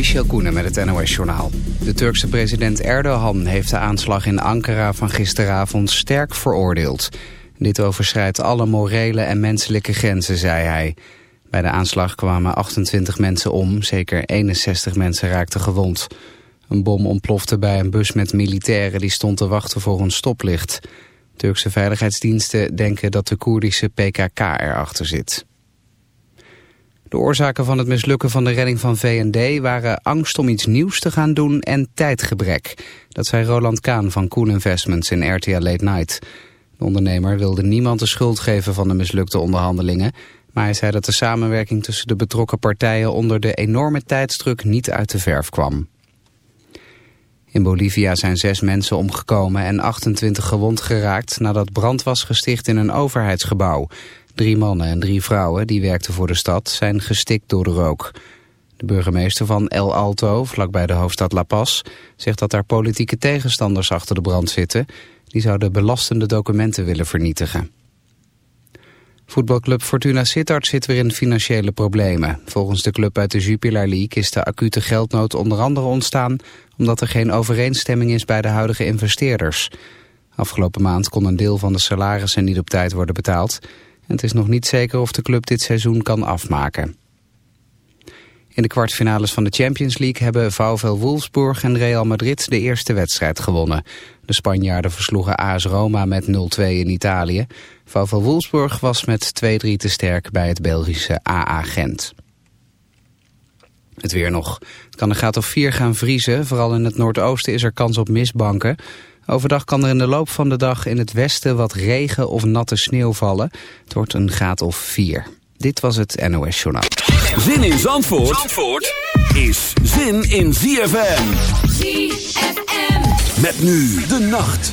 Michel Koenen met het NOS-journaal. De Turkse president Erdogan heeft de aanslag in Ankara van gisteravond sterk veroordeeld. Dit overschrijdt alle morele en menselijke grenzen, zei hij. Bij de aanslag kwamen 28 mensen om, zeker 61 mensen raakten gewond. Een bom ontplofte bij een bus met militairen die stond te wachten voor een stoplicht. Turkse veiligheidsdiensten denken dat de Koerdische PKK erachter zit. De oorzaken van het mislukken van de redding van VND waren angst om iets nieuws te gaan doen en tijdgebrek. Dat zei Roland Kaan van Koen Investments in RTL Late Night. De ondernemer wilde niemand de schuld geven van de mislukte onderhandelingen... maar hij zei dat de samenwerking tussen de betrokken partijen... onder de enorme tijdsdruk niet uit de verf kwam. In Bolivia zijn zes mensen omgekomen en 28 gewond geraakt... nadat brand was gesticht in een overheidsgebouw. Drie mannen en drie vrouwen die werkten voor de stad zijn gestikt door de rook. De burgemeester van El Alto, vlakbij de hoofdstad La Paz, zegt dat daar politieke tegenstanders achter de brand zitten. Die zouden belastende documenten willen vernietigen. Voetbalclub Fortuna Sittard zit weer in financiële problemen. Volgens de club uit de Jupiler League is de acute geldnood onder andere ontstaan... omdat er geen overeenstemming is bij de huidige investeerders. Afgelopen maand kon een deel van de salarissen niet op tijd worden betaald het is nog niet zeker of de club dit seizoen kan afmaken. In de kwartfinales van de Champions League hebben VfL Wolfsburg en Real Madrid de eerste wedstrijd gewonnen. De Spanjaarden versloegen AS Roma met 0-2 in Italië. VfL Wolfsburg was met 2-3 te sterk bij het Belgische AA Gent. Het weer nog. Het kan een graad of 4 gaan vriezen. Vooral in het noordoosten is er kans op misbanken. Overdag kan er in de loop van de dag in het westen wat regen of natte sneeuw vallen. Het wordt een graad of 4. Dit was het NOS Journaal. Zin in Zandvoort, Zandvoort is zin in ZFM. ZFM. Met nu de nacht.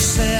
said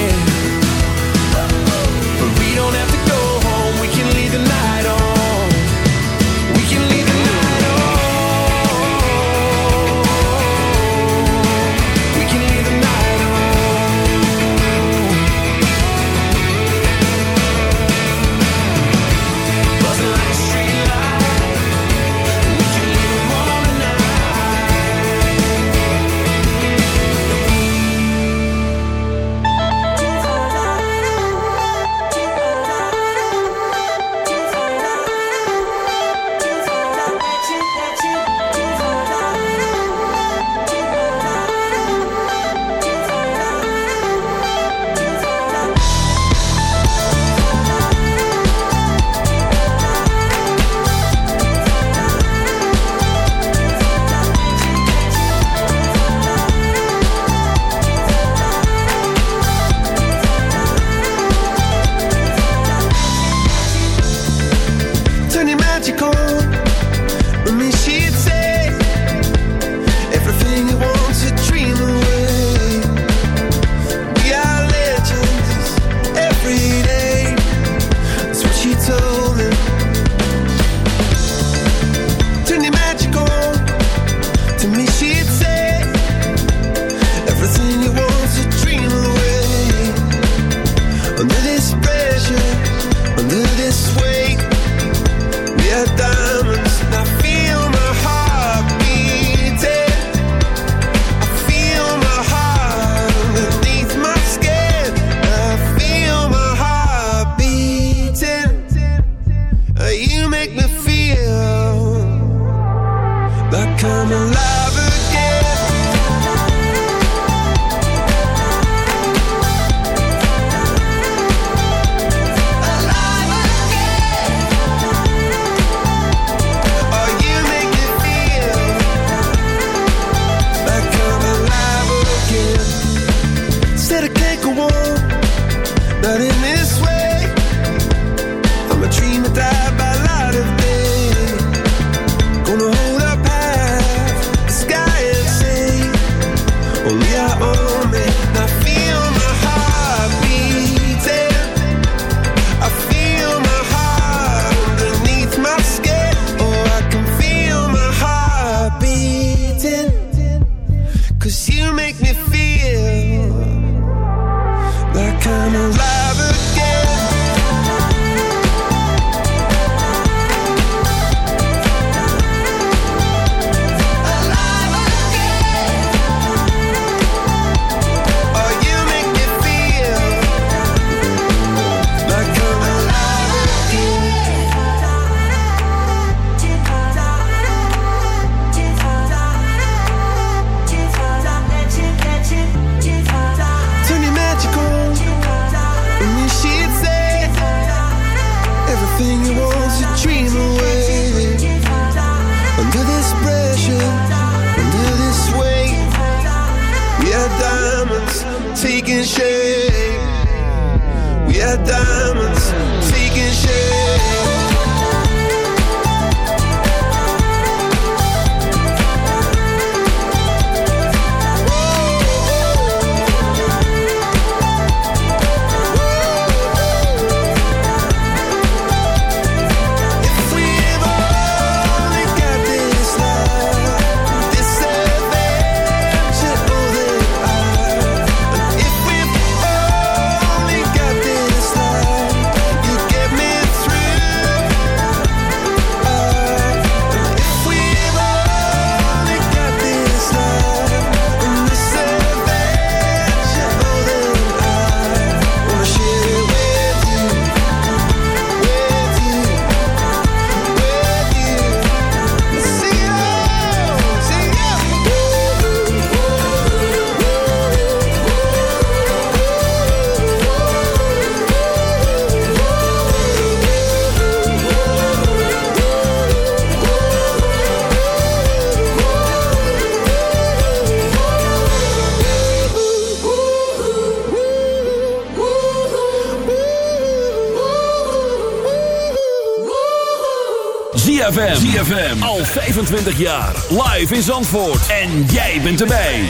Al 25 jaar. Live in Zandvoort. En jij bent erbij.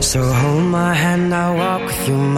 So hold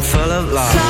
full of love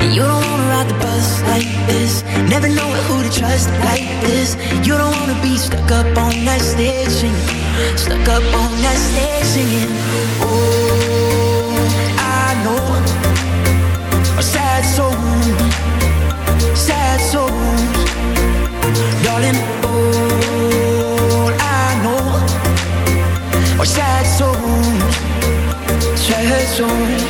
You don't wanna ride the bus like this. Never know who to trust like this. You don't wanna be stuck up on that stage singing. Stuck up on that stage singing. Oh, I know a sad soul, sad souls, darling. All I know sad souls, sad souls.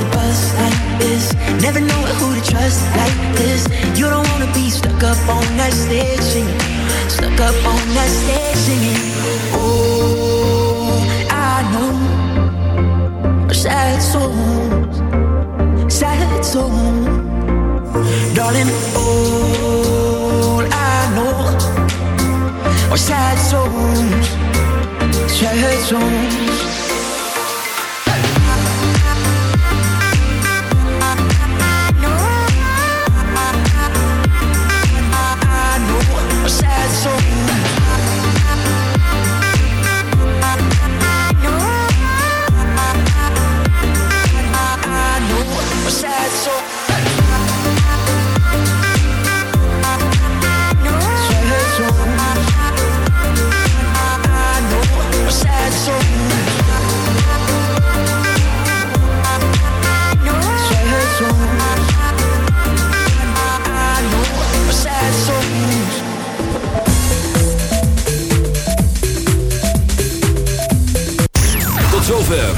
like this. Never know who to trust like this. You don't wanna be stuck up on that stage Stuck up on that stage Oh, I know. Sad souls, sad souls, Darling, Oh, I know We're sad souls, sad souls.